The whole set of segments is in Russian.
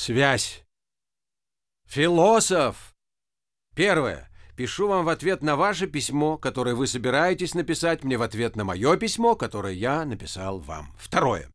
Связь. Философ. Первое. Пишу вам в ответ на ваше письмо, которое вы собираетесь написать мне в ответ на мое письмо, которое я написал вам. Второе.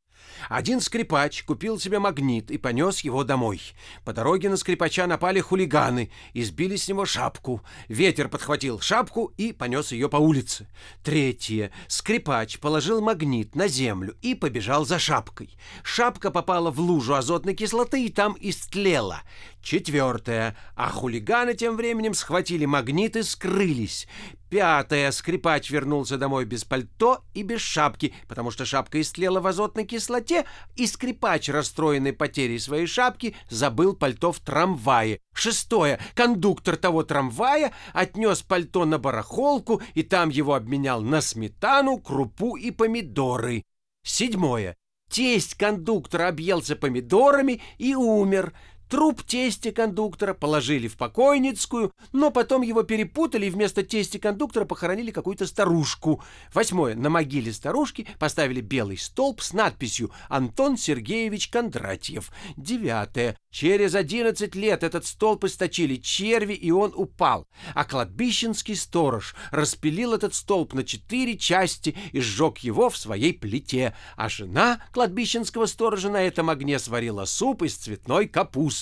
Один скрипач купил себе магнит и понес его домой. По дороге на скрипача напали хулиганы и сбили с него шапку. Ветер подхватил шапку и понес ее по улице. Третье. Скрипач положил магнит на землю и побежал за шапкой. Шапка попала в лужу азотной кислоты и там истлела. Четвертое. А хулиганы тем временем схватили магнит и скрылись. Пятое. Скрипач вернулся домой без пальто и без шапки, потому что шапка истлела в азотной кислоте, и скрипач, расстроенный потерей своей шапки, забыл пальто в трамвае. Шестое. Кондуктор того трамвая отнес пальто на барахолку, и там его обменял на сметану, крупу и помидоры. Седьмое. Тесть кондуктора объелся помидорами и умер. Труп тести кондуктора положили в покойницкую, но потом его перепутали и вместо тести кондуктора похоронили какую-то старушку. Восьмое. На могиле старушки поставили белый столб с надписью «Антон Сергеевич Кондратьев». Девятое. Через одиннадцать лет этот столб источили черви, и он упал. А кладбищенский сторож распилил этот столб на четыре части и сжег его в своей плите. А жена кладбищенского сторожа на этом огне сварила суп из цветной капусты.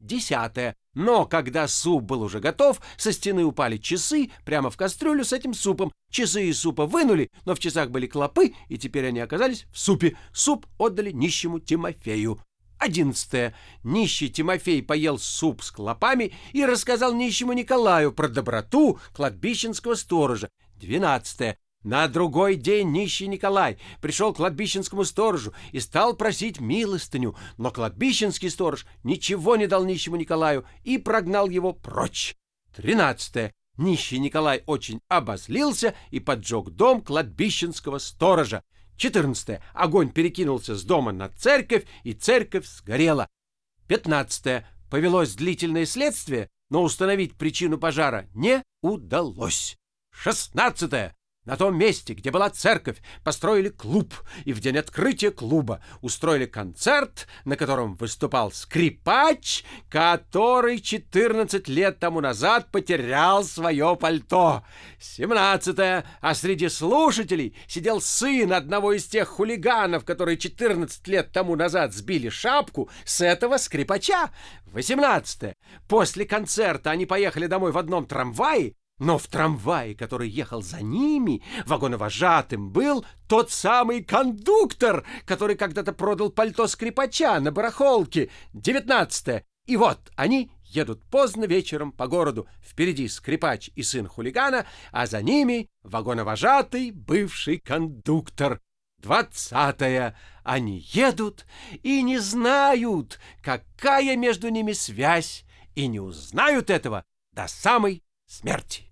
Десятое. Но когда суп был уже готов, со стены упали часы прямо в кастрюлю с этим супом. Часы из супа вынули, но в часах были клопы, и теперь они оказались в супе. Суп отдали нищему Тимофею. Одиннадцатое. Нищий Тимофей поел суп с клопами и рассказал нищему Николаю про доброту кладбищенского сторожа. Двенадцатое. На другой день нищий Николай пришел к кладбищенскому сторожу и стал просить милостыню, но кладбищенский сторож ничего не дал нищему Николаю и прогнал его прочь. Тринадцатое. Нищий Николай очень обозлился и поджег дом кладбищенского сторожа. 14. Огонь перекинулся с дома на церковь, и церковь сгорела. 15. Повелось длительное следствие, но установить причину пожара не удалось. 16. На том месте, где была церковь, построили клуб, и в день открытия клуба устроили концерт, на котором выступал скрипач, который 14 лет тому назад потерял свое пальто. 17. А среди слушателей сидел сын одного из тех хулиганов, которые 14 лет тому назад сбили шапку с этого скрипача. 18. После концерта они поехали домой в одном трамвае, но в трамвае, который ехал за ними, вагоновожатым был тот самый кондуктор, который когда-то продал пальто скрипача на барахолке. Девятнадцатое. И вот они едут поздно вечером по городу. Впереди скрипач и сын хулигана, а за ними вагоновожатый бывший кондуктор. Двадцатое. Они едут и не знают, какая между ними связь, и не узнают этого до самой смерти.